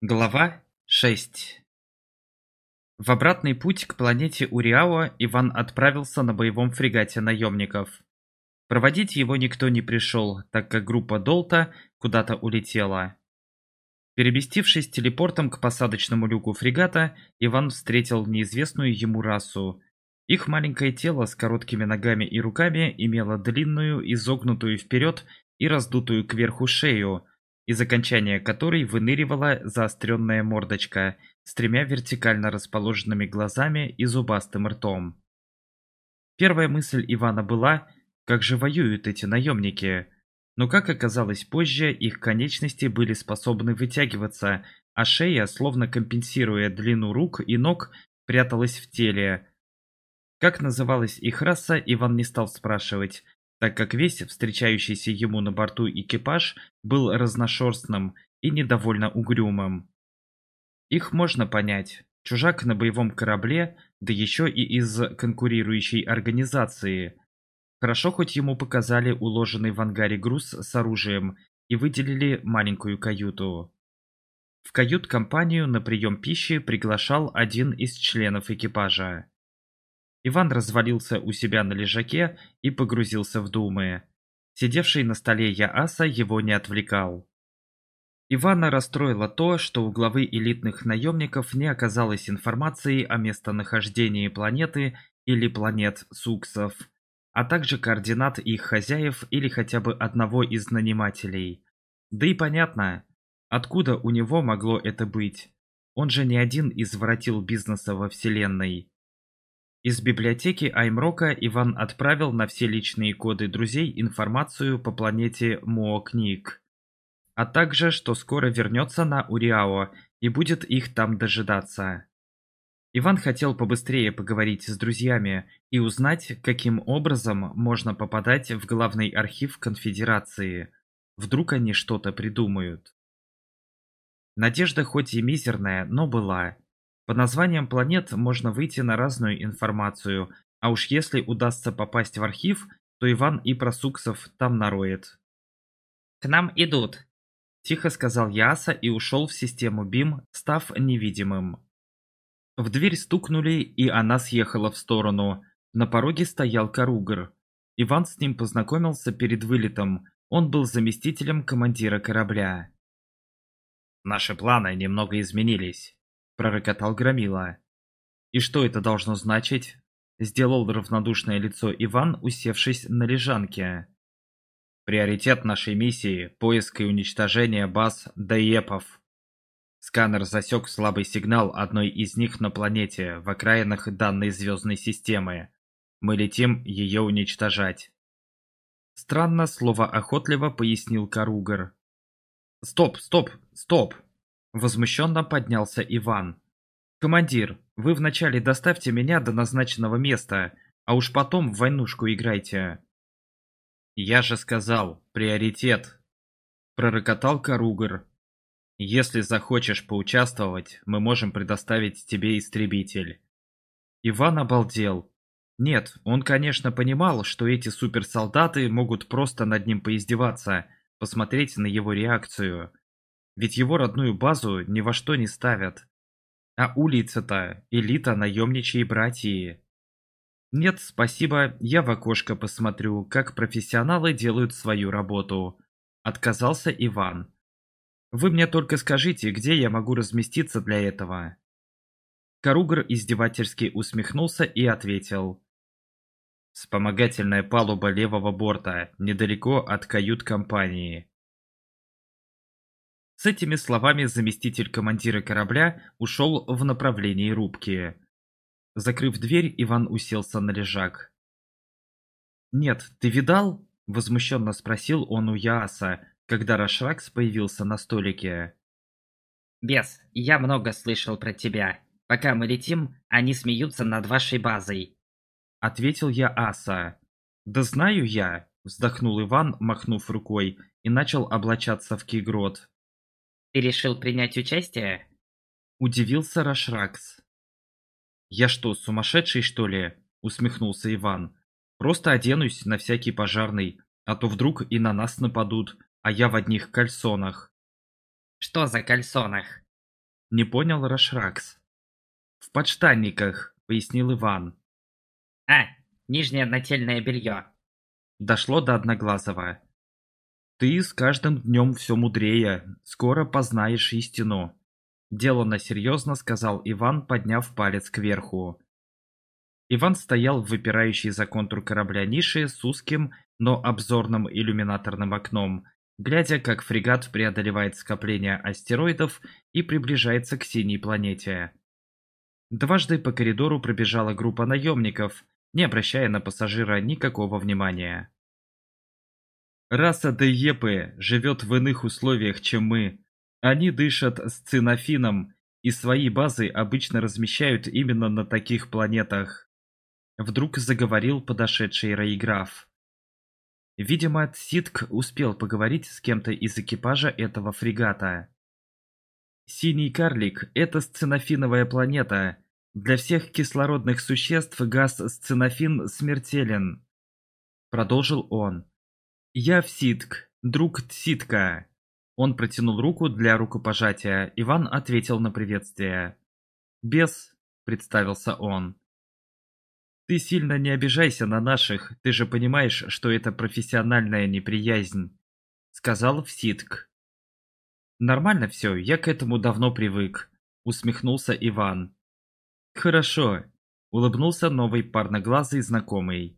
Глава 6 В обратный путь к планете Уриао Иван отправился на боевом фрегате наемников. Проводить его никто не пришел, так как группа Долта куда-то улетела. Переместившись телепортом к посадочному люку фрегата, Иван встретил неизвестную ему расу. Их маленькое тело с короткими ногами и руками имело длинную, изогнутую вперед и раздутую кверху шею, из окончания которой выныривала заостренная мордочка с тремя вертикально расположенными глазами и зубастым ртом. Первая мысль Ивана была, как же воюют эти наемники, но как оказалось позже, их конечности были способны вытягиваться, а шея, словно компенсируя длину рук и ног, пряталась в теле. Как называлась их раса, Иван не стал спрашивать, так как весь встречающийся ему на борту экипаж был разношерстным и недовольно угрюмым. Их можно понять. Чужак на боевом корабле, да еще и из конкурирующей организации. Хорошо, хоть ему показали уложенный в ангаре груз с оружием и выделили маленькую каюту. В кают-компанию на прием пищи приглашал один из членов экипажа. Иван развалился у себя на лежаке и погрузился в думы. Сидевший на столе Яаса его не отвлекал. Ивана расстроило то, что у главы элитных наемников не оказалось информации о местонахождении планеты или планет Суксов, а также координат их хозяев или хотя бы одного из нанимателей. Да и понятно, откуда у него могло это быть. Он же не один извратил бизнеса во Вселенной. Из библиотеки Аймрока Иван отправил на все личные коды друзей информацию по планете Муокник, а также, что скоро вернется на Уриао и будет их там дожидаться. Иван хотел побыстрее поговорить с друзьями и узнать, каким образом можно попадать в главный архив конфедерации. Вдруг они что-то придумают. Надежда хоть и мизерная, но была, под названием планет можно выйти на разную информацию, а уж если удастся попасть в архив, то Иван и Просуксов там нароет. «К нам идут», – тихо сказал Яса и ушел в систему БИМ, став невидимым. В дверь стукнули, и она съехала в сторону. На пороге стоял Каругар. Иван с ним познакомился перед вылетом. Он был заместителем командира корабля. «Наши планы немного изменились», пророкотал Громила. «И что это должно значить?» – сделал равнодушное лицо Иван, усевшись на лежанке. «Приоритет нашей миссии – поиск и уничтожение баз ДЕПов». Сканер засек слабый сигнал одной из них на планете в окраинах данной звездной системы. Мы летим ее уничтожать. Странно, слово охотливо пояснил Каругар. «Стоп, стоп, стоп!» Возмущенно поднялся Иван. «Командир, вы вначале доставьте меня до назначенного места, а уж потом в войнушку играйте». «Я же сказал, приоритет!» Пророкотал Каругар. «Если захочешь поучаствовать, мы можем предоставить тебе истребитель». Иван обалдел. Нет, он, конечно, понимал, что эти суперсолдаты могут просто над ним поиздеваться, посмотреть на его реакцию. Ведь его родную базу ни во что не ставят. А улица-то элита наемничьей братьи. Нет, спасибо, я в окошко посмотрю, как профессионалы делают свою работу. Отказался Иван. Вы мне только скажите, где я могу разместиться для этого? Каругар издевательски усмехнулся и ответил. Вспомогательная палуба левого борта, недалеко от кают-компании. С этими словами заместитель командира корабля ушел в направлении рубки. Закрыв дверь, Иван уселся на лежак. «Нет, ты видал?» – возмущенно спросил он у Яаса, когда Рашракс появился на столике. «Бес, я много слышал про тебя. Пока мы летим, они смеются над вашей базой», – ответил я Аса. «Да знаю я», – вздохнул Иван, махнув рукой, и начал облачаться в кигрот. «Ты решил принять участие?» – удивился Рашракс. «Я что, сумасшедший, что ли?» – усмехнулся Иван. «Просто оденусь на всякий пожарный, а то вдруг и на нас нападут, а я в одних кальсонах». «Что за кальсонах?» – не понял Рашракс. «В подштанниках», – пояснил Иван. «А, нижнее нательное белье». Дошло до Одноглазого. Ты с каждым днем все мудрее, скоро познаешь истину. Делано серьезно сказал Иван, подняв палец кверху. Иван стоял в выпирающей за контур корабля нише с узким, но обзорным иллюминаторным окном, глядя, как фрегат преодолевает скопление астероидов и приближается к синей планете. Дважды по коридору пробежала группа наемников, не обращая на пассажира никакого внимания. Раса Дейепы живет в иных условиях, чем мы. Они дышат с цинофином, и свои базы обычно размещают именно на таких планетах. Вдруг заговорил подошедший Раиграф. Видимо, Ситк успел поговорить с кем-то из экипажа этого фрегата. Синий карлик – это сценофиновая планета. Для всех кислородных существ газ сценофин смертелен. Продолжил он. «Я в друг Тситка. Он протянул руку для рукопожатия. Иван ответил на приветствие. «Бес», — представился он. «Ты сильно не обижайся на наших, ты же понимаешь, что это профессиональная неприязнь», — сказал Вситк. «Нормально все, я к этому давно привык», — усмехнулся Иван. «Хорошо», — улыбнулся новый парноглазый знакомый.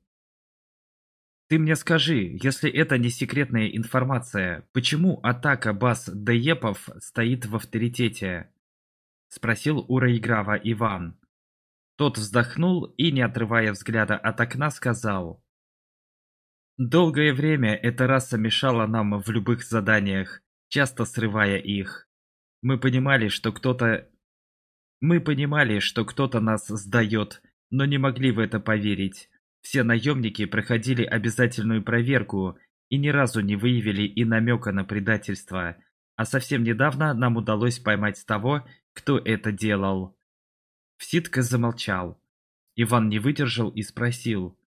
Ты мне скажи, если это не секретная информация, почему атака баз Деепов стоит в авторитете? Спросил у Раиграва Иван. Тот вздохнул и, не отрывая взгляда от окна, сказал. Долгое время эта раса мешала нам в любых заданиях, часто срывая их. Мы понимали, что кто-то... Мы понимали, что кто-то нас сдает, но не могли в это поверить. Все наемники проходили обязательную проверку и ни разу не выявили и намека на предательство, а совсем недавно нам удалось поймать того, кто это делал. Вситка замолчал. Иван не выдержал и спросил.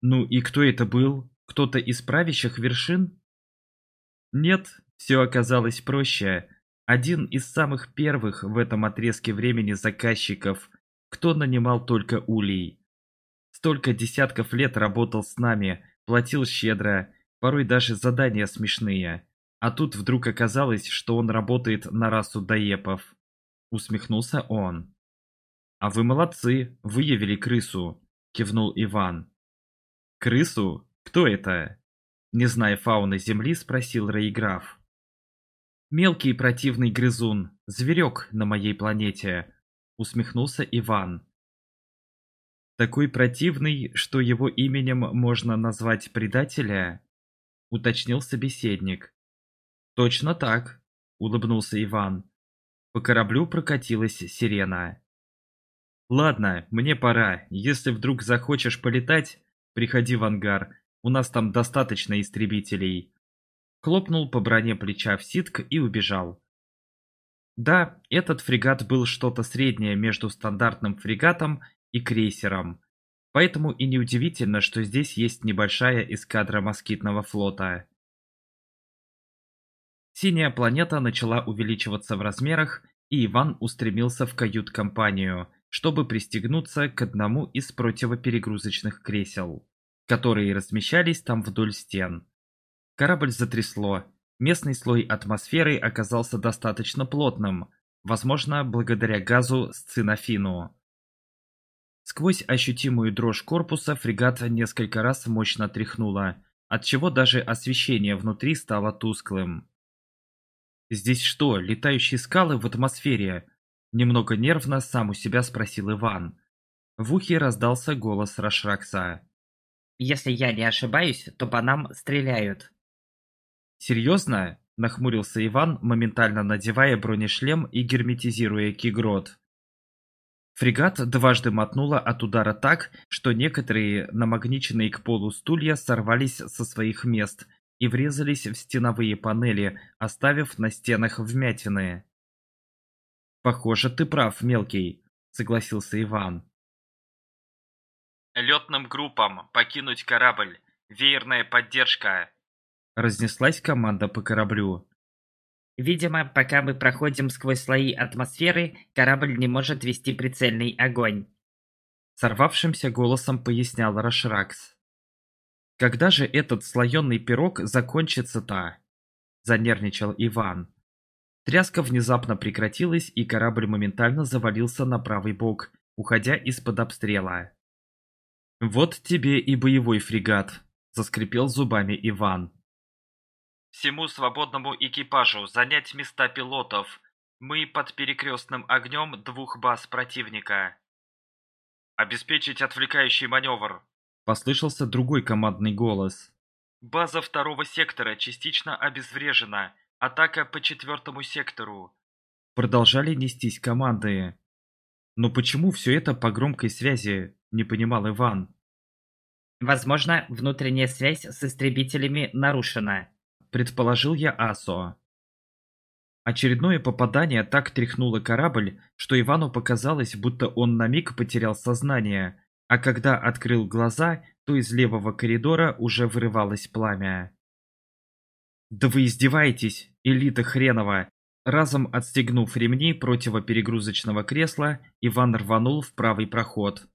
«Ну и кто это был? Кто-то из правящих вершин?» «Нет, все оказалось проще. Один из самых первых в этом отрезке времени заказчиков, кто нанимал только улей» столько десятков лет работал с нами, платил щедро, порой даже задания смешные. А тут вдруг оказалось, что он работает на расу доепов. Усмехнулся он. «А вы молодцы, выявили крысу», – кивнул Иван. «Крысу? Кто это?» Не зная фауны Земли, спросил Рейграф. «Мелкий противный грызун, зверек на моей планете», — усмехнулся Иван. Такой противный, что его именем можно назвать предателя? Уточнил собеседник. Точно так, улыбнулся Иван. По кораблю прокатилась сирена. «Ладно, мне пора. Если вдруг захочешь полетать, приходи в ангар. У нас там достаточно истребителей». Хлопнул по броне плеча в ситк и убежал. Да, этот фрегат был что-то среднее между стандартным фрегатом и крейсерам, поэтому и неудивительно, что здесь есть небольшая эскадра москитного флота. Синяя планета начала увеличиваться в размерах, и Иван устремился в кают-компанию, чтобы пристегнуться к одному из противоперегрузочных кресел, которые размещались там вдоль стен. Корабль затрясло, местный слой атмосферы оказался достаточно плотным, возможно, благодаря газу с цинофину. Сквозь ощутимую дрожь корпуса фрегат несколько раз мощно тряхнуло, отчего даже освещение внутри стало тусклым. «Здесь что, летающие скалы в атмосфере?» Немного нервно сам у себя спросил Иван. В ухе раздался голос Рашракса. «Если я не ошибаюсь, то по нам стреляют». «Серьезно?» – нахмурился Иван, моментально надевая бронешлем и герметизируя кигрот. Фрегат дважды мотнуло от удара так, что некоторые намагниченные к полу стулья сорвались со своих мест и врезались в стеновые панели, оставив на стенах вмятины. «Похоже, ты прав, мелкий», — согласился Иван. Лётным группам покинуть корабль! Веерная поддержка!» Разнеслась команда по кораблю. Видимо, пока мы проходим сквозь слои атмосферы, корабль не может вести прицельный огонь. Сорвавшимся голосом пояснял Рашракс. «Когда же этот слоеный пирог закончится-то?» Занервничал Иван. Тряска внезапно прекратилась, и корабль моментально завалился на правый бок, уходя из-под обстрела. «Вот тебе и боевой фрегат», — заскрипел зубами Иван. Всему свободному экипажу занять места пилотов. Мы под перекрестным огнем двух баз противника. Обеспечить отвлекающий маневр. Послышался другой командный голос. База второго сектора частично обезврежена. Атака по четвертому сектору. Продолжали нестись команды. Но почему все это по громкой связи, не понимал Иван. Возможно, внутренняя связь с истребителями нарушена предположил я Асоа. Очередное попадание так тряхнуло корабль, что Ивану показалось, будто он на миг потерял сознание, а когда открыл глаза, то из левого коридора уже вырывалось пламя. «Да вы издеваетесь, элита хренова!» Разом отстегнув ремни противоперегрузочного кресла, Иван рванул в правый проход.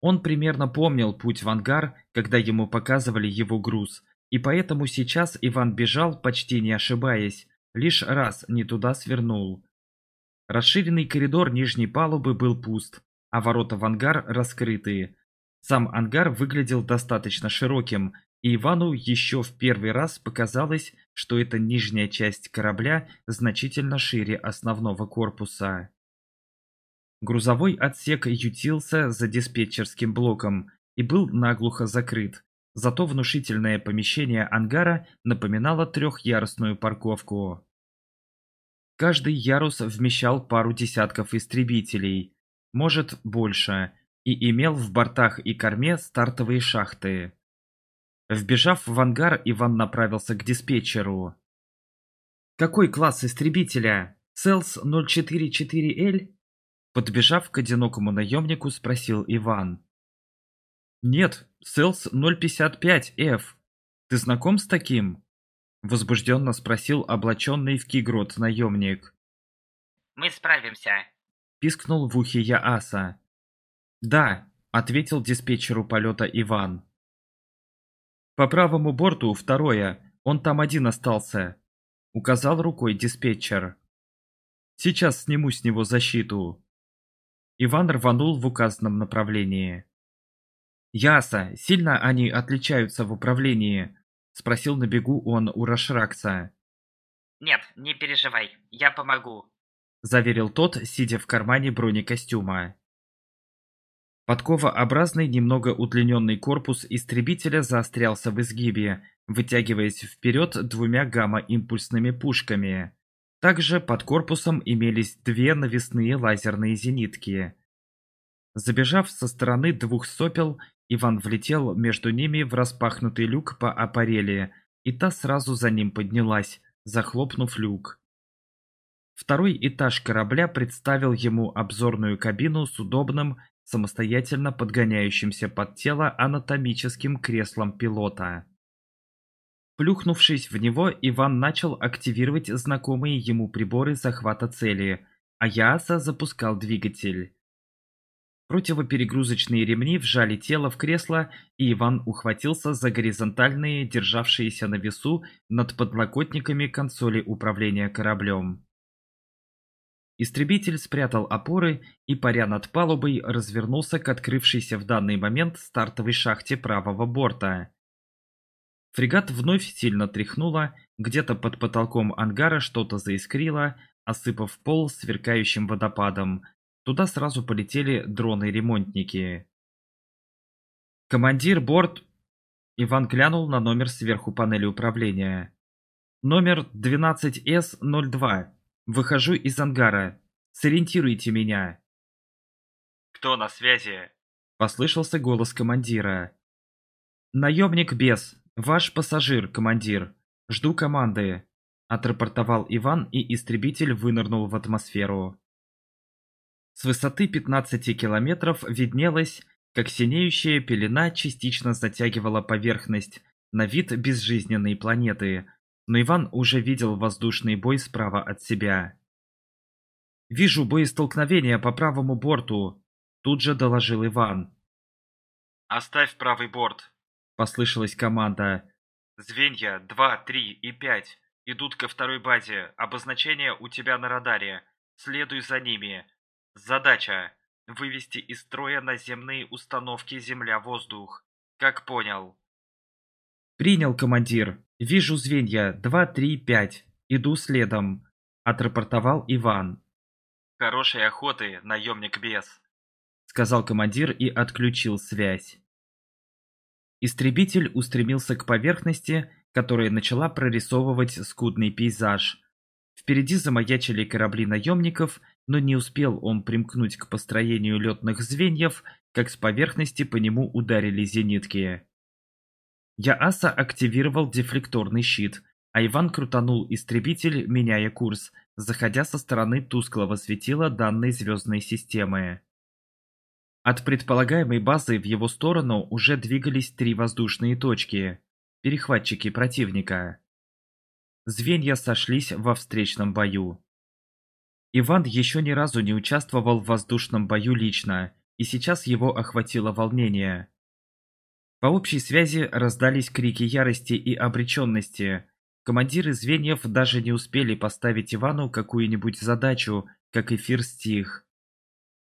Он примерно помнил путь в ангар, когда ему показывали его груз, и поэтому сейчас Иван бежал, почти не ошибаясь, лишь раз не туда свернул. Расширенный коридор нижней палубы был пуст, а ворота в ангар раскрытые. Сам ангар выглядел достаточно широким, и Ивану еще в первый раз показалось, что эта нижняя часть корабля значительно шире основного корпуса. Грузовой отсек ютился за диспетчерским блоком и был наглухо закрыт. Зато внушительное помещение ангара напоминало трехъярусную парковку. Каждый ярус вмещал пару десятков истребителей, может больше, и имел в бортах и корме стартовые шахты. Вбежав в ангар, Иван направился к диспетчеру. «Какой класс истребителя? Целс 044L?» Подбежав к одинокому наемнику, спросил Иван. «Нет, Селс 055F. Ты знаком с таким?» Возбужденно спросил облаченный в кигрот наемник. «Мы справимся», — пискнул в ухе Яаса. «Да», — ответил диспетчеру полета Иван. «По правому борту второе, он там один остался», — указал рукой диспетчер. «Сейчас сниму с него защиту». Иван рванул в указанном направлении. «Яса, сильно они отличаются в управлении?» – спросил на бегу он у Рашракса. «Нет, не переживай, я помогу», – заверил тот, сидя в кармане бронекостюма. Подковообразный, немного удлиненный корпус истребителя заострялся в изгибе, вытягиваясь вперед двумя гамма-импульсными пушками. Также под корпусом имелись две навесные лазерные зенитки. Забежав со стороны двух сопел, Иван влетел между ними в распахнутый люк по аппарели, и та сразу за ним поднялась, захлопнув люк. Второй этаж корабля представил ему обзорную кабину с удобным, самостоятельно подгоняющимся под тело анатомическим креслом пилота. Плюхнувшись в него, Иван начал активировать знакомые ему приборы захвата цели, а Яаса запускал двигатель. Противоперегрузочные ремни вжали тело в кресло, и Иван ухватился за горизонтальные, державшиеся на весу над подлокотниками консоли управления кораблем. Истребитель спрятал опоры и, паря над палубой, развернулся к открывшейся в данный момент стартовой шахте правого борта. Фрегат вновь сильно тряхнуло, где-то под потолком ангара что-то заискрило, осыпав пол сверкающим водопадом, Туда сразу полетели дроны-ремонтники. «Командир, борт...» Иван глянул на номер сверху панели управления. «Номер 12С-02. Выхожу из ангара. Сориентируйте меня». «Кто на связи?» — послышался голос командира. «Наемник без. Ваш пассажир, командир. Жду команды», — отрапортовал Иван, и истребитель вынырнул в атмосферу. С высоты 15 километров виднелось, как синеющая пелена частично затягивала поверхность на вид безжизненной планеты, но Иван уже видел воздушный бой справа от себя. «Вижу боестолкновение по правому борту», — тут же доложил Иван. «Оставь правый борт», — послышалась команда. «Звенья 2, 3 и 5 идут ко второй базе. Обозначение у тебя на радаре. Следуй за ними. Задача – вывести из строя наземные установки «Земля-воздух». Как понял. Принял, командир. Вижу звенья. Два, три, пять. Иду следом. Отрапортовал Иван. Хорошей охоты, наемник без. Сказал командир и отключил связь. Истребитель устремился к поверхности, которая начала прорисовывать скудный пейзаж. Впереди замаячили корабли наемников – но не успел он примкнуть к построению летных звеньев, как с поверхности по нему ударили зенитки. Яаса активировал дефлекторный щит, а Иван крутанул истребитель, меняя курс, заходя со стороны тусклого светила данной звездной системы. От предполагаемой базы в его сторону уже двигались три воздушные точки – перехватчики противника. Звенья сошлись во встречном бою. Иван еще ни разу не участвовал в воздушном бою лично, и сейчас его охватило волнение. По общей связи раздались крики ярости и обреченности. Командиры звеньев даже не успели поставить Ивану какую-нибудь задачу, как эфир стих.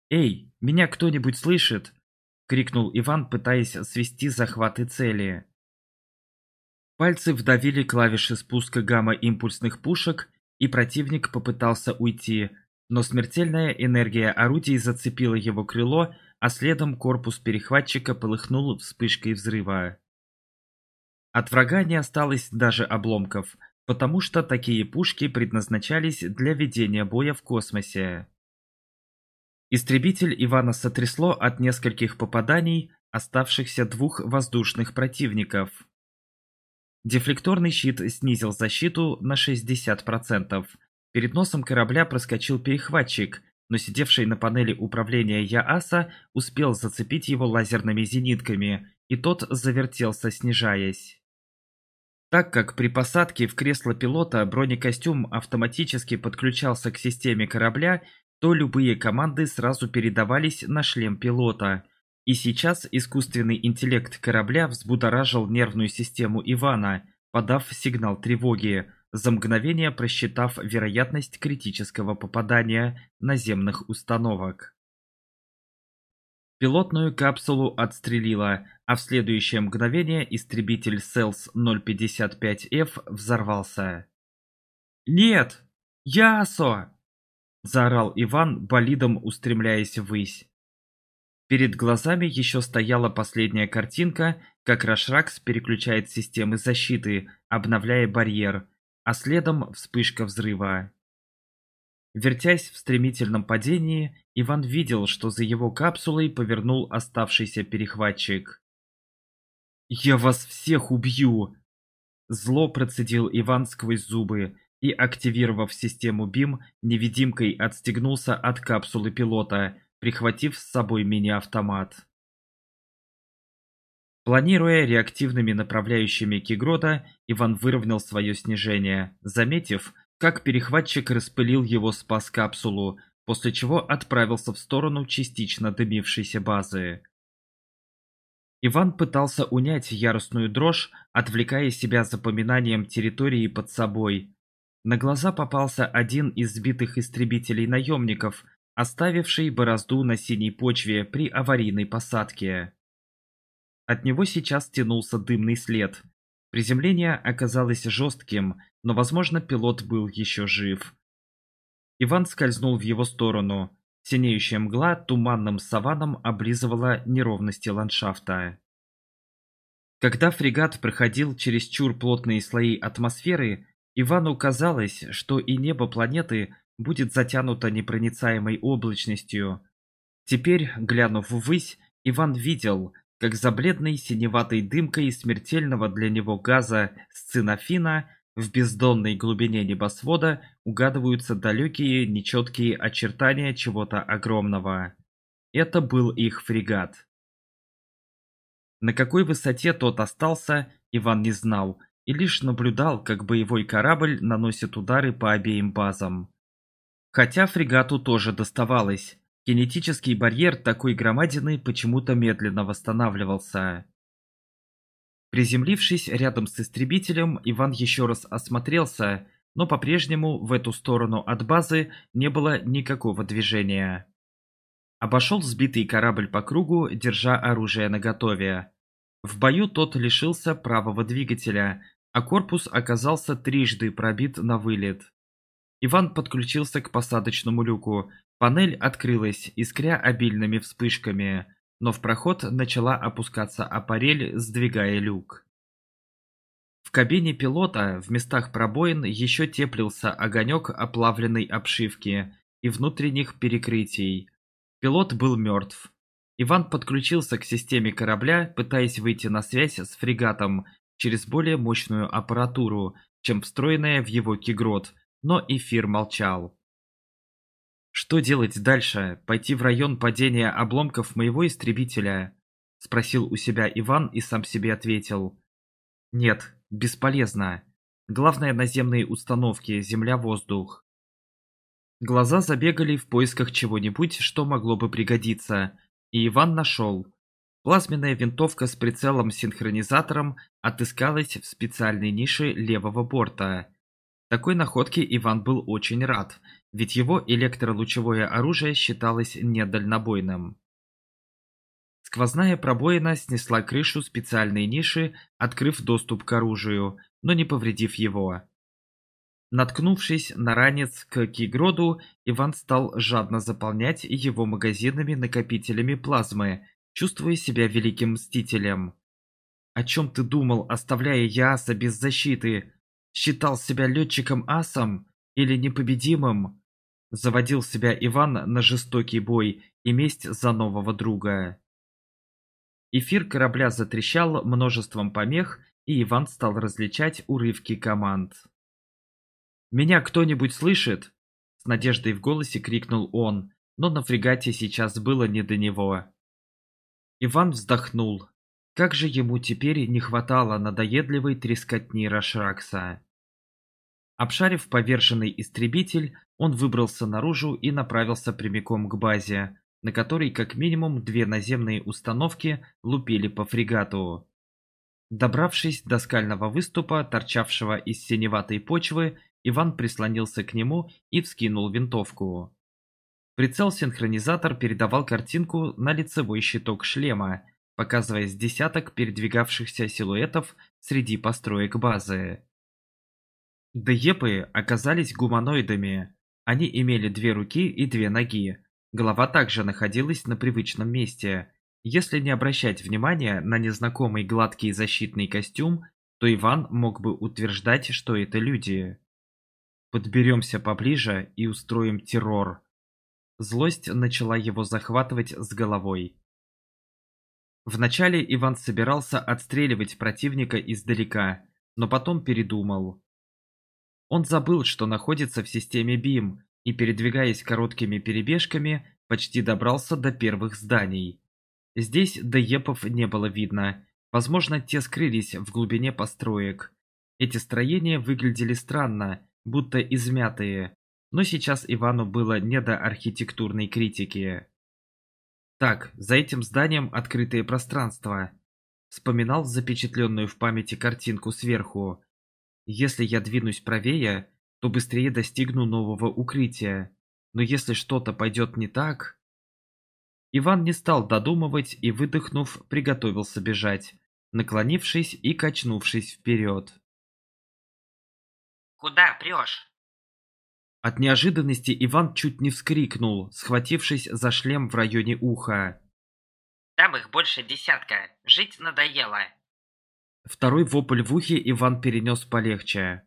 «Эй, меня кто-нибудь слышит?» — крикнул Иван, пытаясь свести захваты цели. Пальцы вдавили клавиши спуска гамма-импульсных пушек, и противник попытался уйти, но смертельная энергия орудий зацепила его крыло, а следом корпус перехватчика полыхнул вспышкой взрыва. От врага не осталось даже обломков, потому что такие пушки предназначались для ведения боя в космосе. Истребитель Ивана сотрясло от нескольких попаданий оставшихся двух воздушных противников. Дефлекторный щит снизил защиту на 60%. Перед носом корабля проскочил перехватчик, но сидевший на панели управления Яаса успел зацепить его лазерными зенитками, и тот завертелся, снижаясь. Так как при посадке в кресло пилота бронекостюм автоматически подключался к системе корабля, то любые команды сразу передавались на шлем пилота – и сейчас искусственный интеллект корабля взбудоражил нервную систему Ивана, подав сигнал тревоги, за мгновение просчитав вероятность критического попадания наземных установок. Пилотную капсулу отстрелило, а в следующее мгновение истребитель селс 055F взорвался. «Нет! Ясо!» – заорал Иван, болидом устремляясь ввысь. Перед глазами еще стояла последняя картинка, как Рашракс переключает системы защиты, обновляя барьер, а следом вспышка взрыва. Вертясь в стремительном падении, Иван видел, что за его капсулой повернул оставшийся перехватчик. «Я вас всех убью!» Зло процедил Иван сквозь зубы и, активировав систему БИМ, невидимкой отстегнулся от капсулы пилота, прихватив с собой мини-автомат. Планируя реактивными направляющими Кигрота, Иван выровнял свое снижение, заметив, как перехватчик распылил его спас-капсулу, после чего отправился в сторону частично дымившейся базы. Иван пытался унять яростную дрожь, отвлекая себя запоминанием территории под собой. На глаза попался один из сбитых истребителей наемников, оставивший борозду на синей почве при аварийной посадке. От него сейчас тянулся дымный след. Приземление оказалось жестким, но, возможно, пилот был еще жив. Иван скользнул в его сторону. Синеющая мгла туманным саваном облизывала неровности ландшафта. Когда фрегат проходил через чур плотные слои атмосферы, Ивану казалось, что и небо планеты будет затянута непроницаемой облачностью. Теперь, глянув ввысь, Иван видел, как за бледной синеватой дымкой смертельного для него газа сцинофина в бездонной глубине небосвода угадываются далекие, нечеткие очертания чего-то огромного. Это был их фрегат. На какой высоте тот остался, Иван не знал, и лишь наблюдал, как боевой корабль наносит удары по обеим базам. Хотя фрегату тоже доставалось. Генетический барьер такой громадины почему-то медленно восстанавливался. Приземлившись рядом с истребителем, Иван еще раз осмотрелся, но по-прежнему в эту сторону от базы не было никакого движения. Обошел сбитый корабль по кругу, держа оружие наготове. В бою тот лишился правого двигателя, а корпус оказался трижды пробит на вылет. Иван подключился к посадочному люку. Панель открылась, искря обильными вспышками, но в проход начала опускаться аппарель, сдвигая люк. В кабине пилота в местах пробоин еще теплился огонек оплавленной обшивки и внутренних перекрытий. Пилот был мертв. Иван подключился к системе корабля, пытаясь выйти на связь с фрегатом через более мощную аппаратуру, чем встроенная в его кигрот – но эфир молчал. «Что делать дальше? Пойти в район падения обломков моего истребителя?» – спросил у себя Иван и сам себе ответил. «Нет, бесполезно. Главное – наземные установки, земля-воздух». Глаза забегали в поисках чего-нибудь, что могло бы пригодиться, и Иван нашел. Плазменная винтовка с прицелом-синхронизатором отыскалась в специальной нише левого борта – такой находке Иван был очень рад, ведь его электролучевое оружие считалось недальнобойным. Сквозная пробоина снесла крышу специальной ниши, открыв доступ к оружию, но не повредив его. Наткнувшись на ранец к Кигроду, Иван стал жадно заполнять его магазинами-накопителями плазмы, чувствуя себя великим мстителем. «О чем ты думал, оставляя Яаса без защиты?» считал себя летчиком-асом или непобедимым, заводил себя Иван на жестокий бой и месть за нового друга. Эфир корабля затрещал множеством помех, и Иван стал различать урывки команд. «Меня кто-нибудь слышит?» – с надеждой в голосе крикнул он, но на фрегате сейчас было не до него. Иван вздохнул. Как же ему теперь не хватало надоедливой трескотни Рашракса. Обшарив поверженный истребитель, он выбрался наружу и направился прямиком к базе, на которой как минимум две наземные установки лупили по фрегату. Добравшись до скального выступа, торчавшего из синеватой почвы, Иван прислонился к нему и вскинул винтовку. Прицел-синхронизатор передавал картинку на лицевой щиток шлема, показывая с десяток передвигавшихся силуэтов среди построек базы. Дьепы оказались гуманоидами. Они имели две руки и две ноги. Голова также находилась на привычном месте. Если не обращать внимания на незнакомый гладкий защитный костюм, то Иван мог бы утверждать, что это люди. Подберемся поближе и устроим террор. Злость начала его захватывать с головой. Вначале Иван собирался отстреливать противника издалека, но потом передумал. Он забыл, что находится в системе БИМ, и, передвигаясь короткими перебежками, почти добрался до первых зданий. Здесь ДЕПов не было видно, возможно, те скрылись в глубине построек. Эти строения выглядели странно, будто измятые, но сейчас Ивану было не до архитектурной критики. Так, за этим зданием открытое пространство. Вспоминал запечатленную в памяти картинку сверху, если я двинусь правее, то быстрее достигну нового укрытия. Но если что-то пойдет не так... Иван не стал додумывать и, выдохнув, приготовился бежать, наклонившись и качнувшись вперед. «Куда прешь?» От неожиданности Иван чуть не вскрикнул, схватившись за шлем в районе уха. «Там их больше десятка. Жить надоело. Второй вопль в ухе Иван перенес полегче.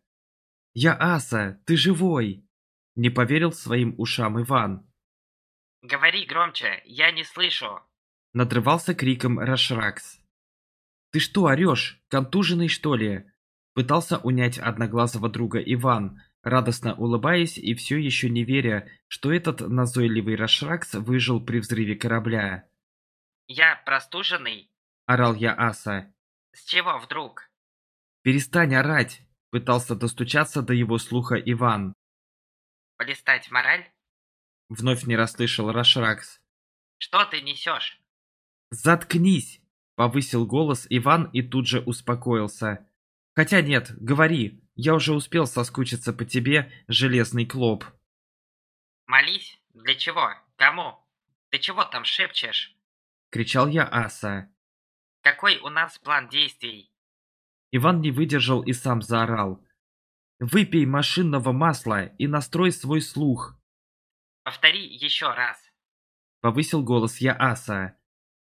«Я Аса! Ты живой!» Не поверил своим ушам Иван. «Говори громче, я не слышу!» Надрывался криком Рашракс. «Ты что орешь? Контуженный, что ли?» Пытался унять одноглазого друга Иван, радостно улыбаясь и все еще не веря, что этот назойливый Рашракс выжил при взрыве корабля. «Я простуженный?» – орал я Аса. С чего вдруг? Перестань орать! Пытался достучаться до его слуха Иван. Полистать мораль? Вновь не расслышал Рашракс. Что ты несешь? Заткнись! Повысил голос Иван и тут же успокоился. Хотя нет, говори, я уже успел соскучиться по тебе, железный клоп. Молись? Для чего? Кому? Ты чего там шепчешь? Кричал я Аса. Какой у нас план действий? Иван не выдержал и сам заорал. Выпей машинного масла и настрой свой слух. Повтори еще раз. Повысил голос я Аса.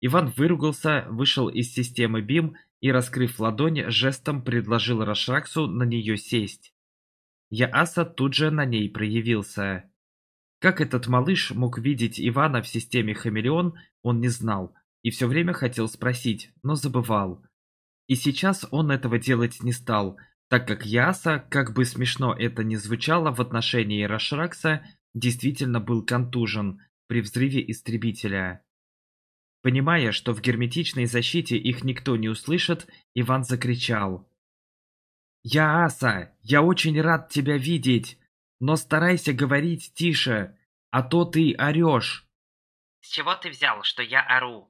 Иван выругался, вышел из системы БИМ и, раскрыв ладонь, жестом предложил Рашраксу на нее сесть. Яаса тут же на ней проявился. Как этот малыш мог видеть Ивана в системе Хамелеон, он не знал, и все время хотел спросить, но забывал. И сейчас он этого делать не стал, так как Яса, как бы смешно это ни звучало в отношении Рашракса, действительно был контужен при взрыве истребителя. Понимая, что в герметичной защите их никто не услышит, Иван закричал. «Я Я очень рад тебя видеть! Но старайся говорить тише, а то ты орешь!» «С чего ты взял, что я ору?»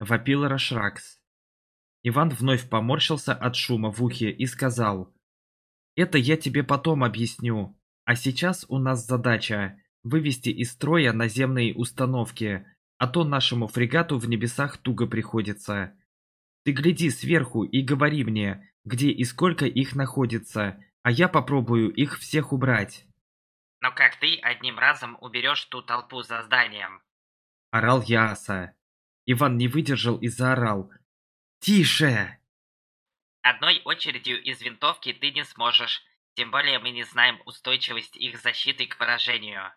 — вопил Рашракс. Иван вновь поморщился от шума в ухе и сказал. «Это я тебе потом объясню, а сейчас у нас задача — вывести из строя наземные установки, а то нашему фрегату в небесах туго приходится. Ты гляди сверху и говори мне, где и сколько их находится, а я попробую их всех убрать». «Но как ты одним разом уберешь ту толпу за зданием?» — орал Яаса. Иван не выдержал и заорал. «Тише!» «Одной очередью из винтовки ты не сможешь. Тем более мы не знаем устойчивость их защиты к поражению».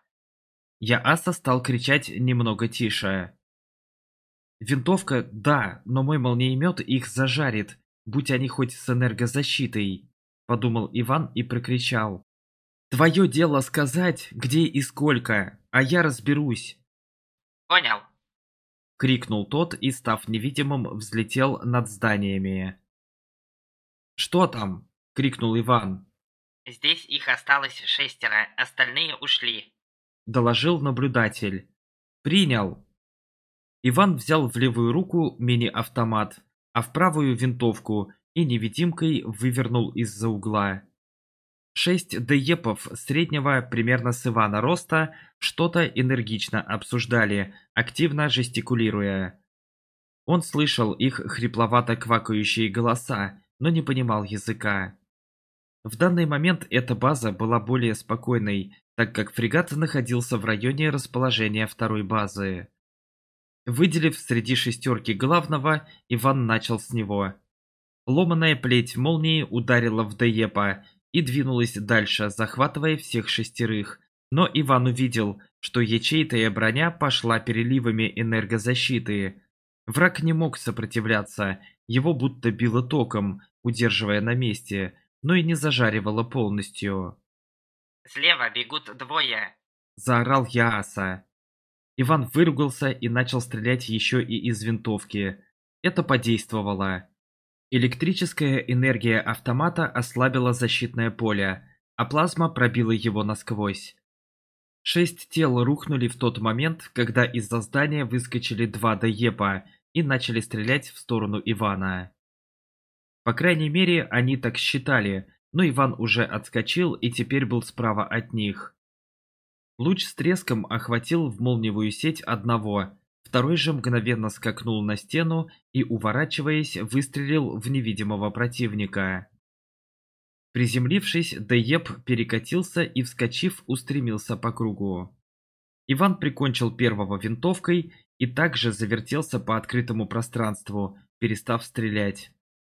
Я Аса стал кричать немного тише. «Винтовка, да, но мой молниемет их зажарит, будь они хоть с энергозащитой», — подумал Иван и прокричал. «Твое дело сказать, где и сколько, а я разберусь». «Понял», — крикнул тот и, став невидимым, взлетел над зданиями. «Что там?» — крикнул Иван. «Здесь их осталось шестеро, остальные ушли», — доложил наблюдатель. «Принял». Иван взял в левую руку мини-автомат, а в правую — винтовку и невидимкой вывернул из-за угла. Шесть деепов среднего примерно с Ивана роста что-то энергично обсуждали, активно жестикулируя. Он слышал их хрипловато квакающие голоса, но не понимал языка. В данный момент эта база была более спокойной, так как фрегат находился в районе расположения второй базы. Выделив среди шестерки главного, Иван начал с него. Ломаная плеть молнии ударила в Деепа, и двинулась дальше, захватывая всех шестерых. Но Иван увидел, что ячейтая броня пошла переливами энергозащиты. Враг не мог сопротивляться, его будто било током, удерживая на месте, но и не зажаривало полностью. «Слева бегут двое!» – заорал Яаса. Иван выругался и начал стрелять еще и из винтовки. Это подействовало. Электрическая энергия автомата ослабила защитное поле, а плазма пробила его насквозь. Шесть тел рухнули в тот момент, когда из-за здания выскочили два Даепа и начали стрелять в сторону Ивана. По крайней мере, они так считали, но Иван уже отскочил и теперь был справа от них. Луч с треском охватил в молниевую сеть одного, Второй же мгновенно скакнул на стену и, уворачиваясь, выстрелил в невидимого противника. Приземлившись, Дееп перекатился и, вскочив, устремился по кругу. Иван прикончил первого винтовкой и также завертелся по открытому пространству, перестав стрелять.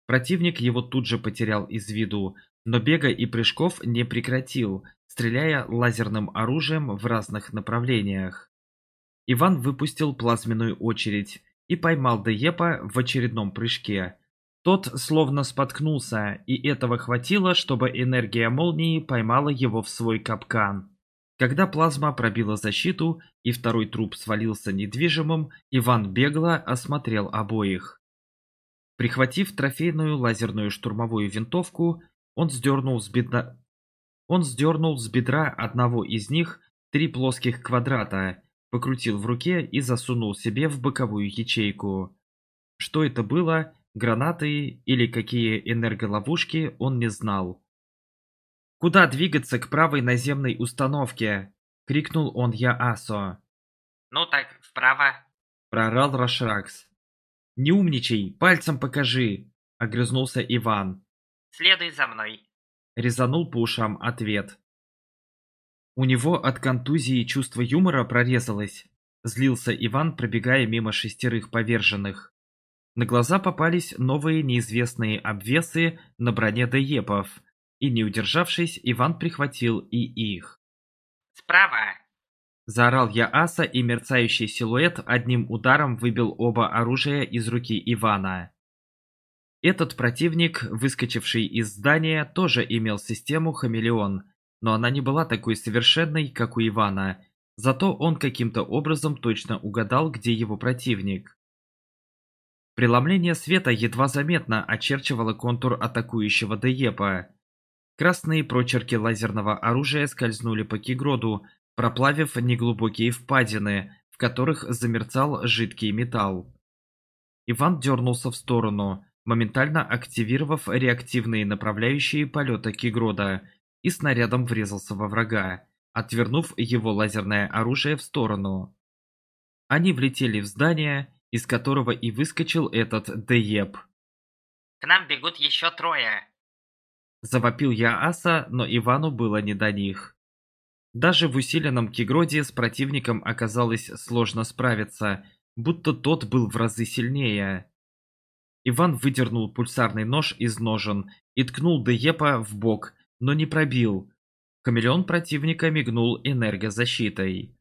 Противник его тут же потерял из виду, но бега и прыжков не прекратил, стреляя лазерным оружием в разных направлениях. Иван выпустил плазменную очередь и поймал Деепа в очередном прыжке. Тот словно споткнулся, и этого хватило, чтобы энергия молнии поймала его в свой капкан. Когда плазма пробила защиту и второй труп свалился недвижимым, Иван бегло осмотрел обоих. Прихватив трофейную лазерную штурмовую винтовку, он сдернул с бедра, он сдернул с бедра одного из них три плоских квадрата покрутил в руке и засунул себе в боковую ячейку. Что это было, гранаты или какие энерголовушки, он не знал. «Куда двигаться к правой наземной установке?» — крикнул он Яасо. «Ну так, вправо», — прорал Рашракс. «Не умничай, пальцем покажи!» — огрызнулся Иван. «Следуй за мной!» — резанул по ушам ответ. У него от контузии чувство юмора прорезалось. Злился Иван, пробегая мимо шестерых поверженных. На глаза попались новые неизвестные обвесы на броне Деепов, и, не удержавшись, Иван прихватил и их. «Справа!» Заорал я аса, и мерцающий силуэт одним ударом выбил оба оружия из руки Ивана. Этот противник, выскочивший из здания, тоже имел систему «Хамелеон», но она не была такой совершенной, как у Ивана. Зато он каким-то образом точно угадал, где его противник. Преломление света едва заметно очерчивало контур атакующего Деепа. Красные прочерки лазерного оружия скользнули по Кигроду, проплавив неглубокие впадины, в которых замерцал жидкий металл. Иван дернулся в сторону, моментально активировав реактивные направляющие полета Кигрода – и снарядом врезался во врага, отвернув его лазерное оружие в сторону. Они влетели в здание, из которого и выскочил этот Дееп. «К нам бегут еще трое!» Завопил я Аса, но Ивану было не до них. Даже в усиленном Кигроде с противником оказалось сложно справиться, будто тот был в разы сильнее. Иван выдернул пульсарный нож из ножен и ткнул Деепа в бок, но не пробил. Хамелеон противника мигнул энергозащитой.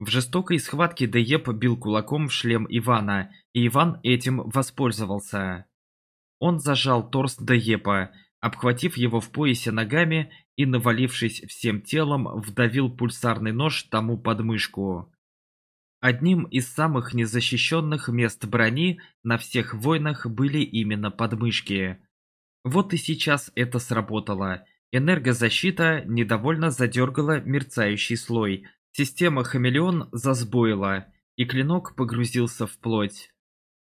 В жестокой схватке Дееп бил кулаком в шлем Ивана, и Иван этим воспользовался. Он зажал торс Деепа, обхватив его в поясе ногами и, навалившись всем телом, вдавил пульсарный нож тому подмышку. Одним из самых незащищенных мест брони на всех войнах были именно подмышки. Вот и сейчас это сработало – Энергозащита недовольно задергала мерцающий слой. Система «Хамелеон» засбоила, и клинок погрузился в плоть.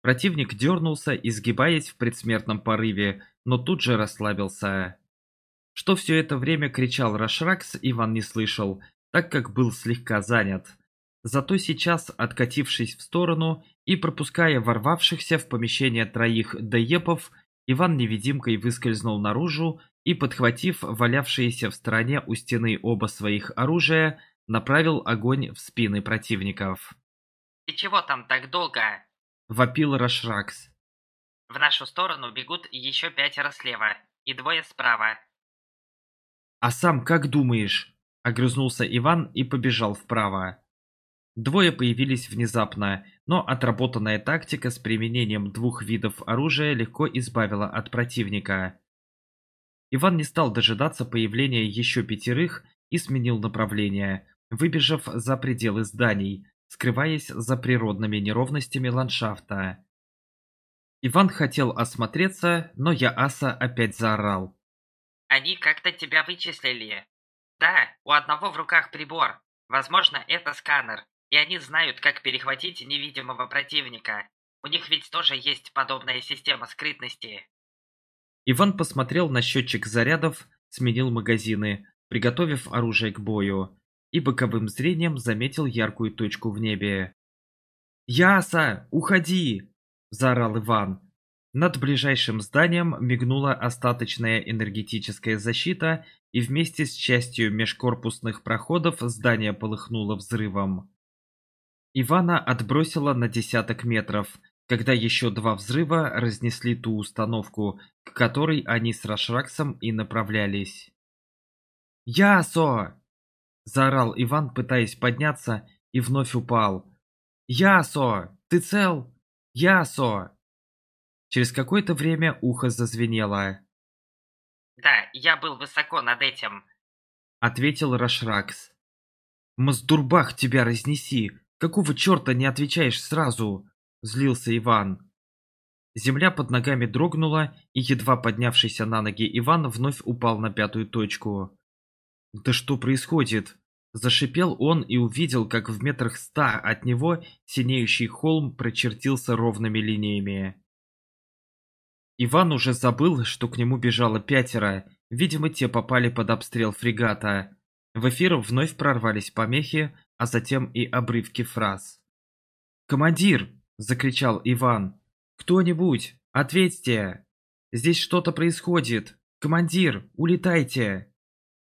Противник дернулся, изгибаясь в предсмертном порыве, но тут же расслабился. Что все это время кричал Рашракс, Иван не слышал, так как был слегка занят. Зато сейчас, откатившись в сторону и пропуская ворвавшихся в помещение троих деепов, Иван невидимкой выскользнул наружу и, подхватив валявшиеся в стороне у стены оба своих оружия, направил огонь в спины противников. И чего там так долго?» — вопил Рашракс. «В нашу сторону бегут еще пятеро слева и двое справа». «А сам как думаешь?» — огрызнулся Иван и побежал вправо. Двое появились внезапно, но отработанная тактика с применением двух видов оружия легко избавила от противника. Иван не стал дожидаться появления еще пятерых и сменил направление, выбежав за пределы зданий, скрываясь за природными неровностями ландшафта. Иван хотел осмотреться, но Яаса опять заорал. «Они как-то тебя вычислили. Да, у одного в руках прибор. Возможно, это сканер, и они знают, как перехватить невидимого противника. У них ведь тоже есть подобная система скрытности». Иван посмотрел на счетчик зарядов, сменил магазины, приготовив оружие к бою, и боковым зрением заметил яркую точку в небе. «Яса, уходи!» – заорал Иван. Над ближайшим зданием мигнула остаточная энергетическая защита, и вместе с частью межкорпусных проходов здание полыхнуло взрывом. Ивана отбросило на десяток метров – когда еще два взрыва разнесли ту установку, к которой они с Рашраксом и направлялись. «Ясо!» – заорал Иван, пытаясь подняться, и вновь упал. «Ясо! Ты цел? Ясо!» Через какое-то время ухо зазвенело. «Да, я был высоко над этим», — ответил Рашракс. «Маздурбах тебя разнеси! Какого черта не отвечаешь сразу?» Злился Иван. Земля под ногами дрогнула, и едва поднявшийся на ноги Иван вновь упал на пятую точку. «Да что происходит?» Зашипел он и увидел, как в метрах ста от него синеющий холм прочертился ровными линиями. Иван уже забыл, что к нему бежало пятеро, видимо, те попали под обстрел фрегата. В эфир вновь прорвались помехи, а затем и обрывки фраз. «Командир!» закричал Иван. «Кто-нибудь, ответьте! Здесь что-то происходит! Командир, улетайте!»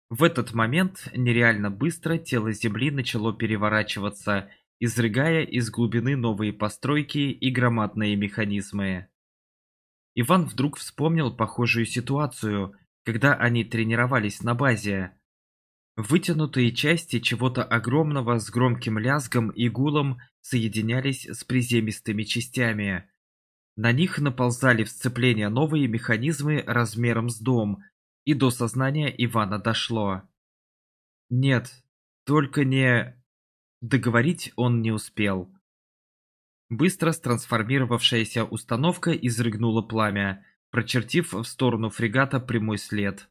В этот момент нереально быстро тело земли начало переворачиваться, изрыгая из глубины новые постройки и громадные механизмы. Иван вдруг вспомнил похожую ситуацию, когда они тренировались на базе. Вытянутые части чего-то огромного с громким лязгом и гулом соединялись с приземистыми частями. На них наползали в сцепление новые механизмы размером с дом, и до сознания Ивана дошло. Нет, только не... Договорить он не успел. Быстро странсформировавшаяся установка изрыгнула пламя, прочертив в сторону фрегата прямой след.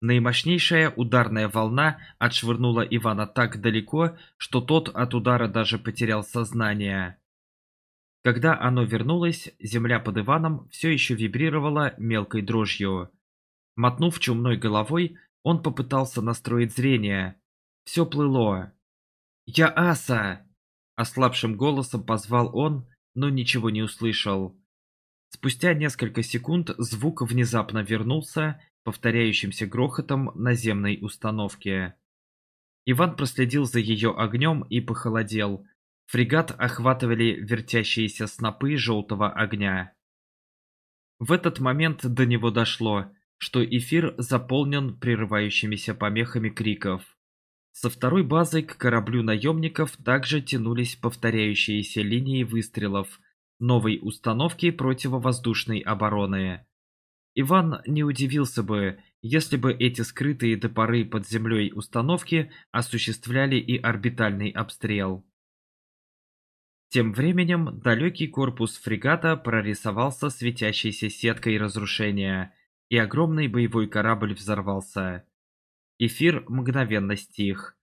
Наимощнейшая ударная волна отшвырнула Ивана так далеко, что тот от удара даже потерял сознание. Когда оно вернулось, земля под Иваном все еще вибрировала мелкой дрожью. Мотнув чумной головой, он попытался настроить зрение. Все плыло. «Я аса!» – ослабшим голосом позвал он, но ничего не услышал. Спустя несколько секунд звук внезапно вернулся, повторяющимся грохотом наземной установки. Иван проследил за ее огнем и похолодел. Фрегат охватывали вертящиеся снопы желтого огня. В этот момент до него дошло, что эфир заполнен прерывающимися помехами криков. Со второй базы к кораблю наемников также тянулись повторяющиеся линии выстрелов новой установки противовоздушной обороны. Иван не удивился бы, если бы эти скрытые до поры под землей установки осуществляли и орбитальный обстрел. Тем временем далекий корпус фрегата прорисовался светящейся сеткой разрушения, и огромный боевой корабль взорвался. Эфир мгновенно стих.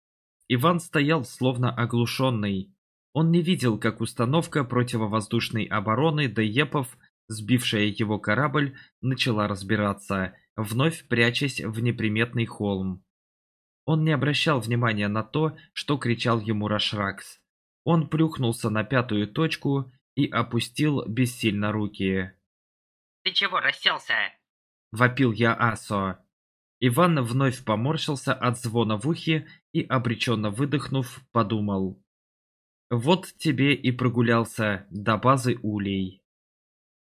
Иван стоял словно оглушенный. Он не видел, как установка противовоздушной обороны Деепов сбившая его корабль, начала разбираться, вновь прячась в неприметный холм. Он не обращал внимания на то, что кричал ему Рашракс. Он плюхнулся на пятую точку и опустил бессильно руки. «Ты чего расселся?» – вопил я Асо. Иван вновь поморщился от звона в ухе и, обреченно выдохнув, подумал. «Вот тебе и прогулялся до базы улей».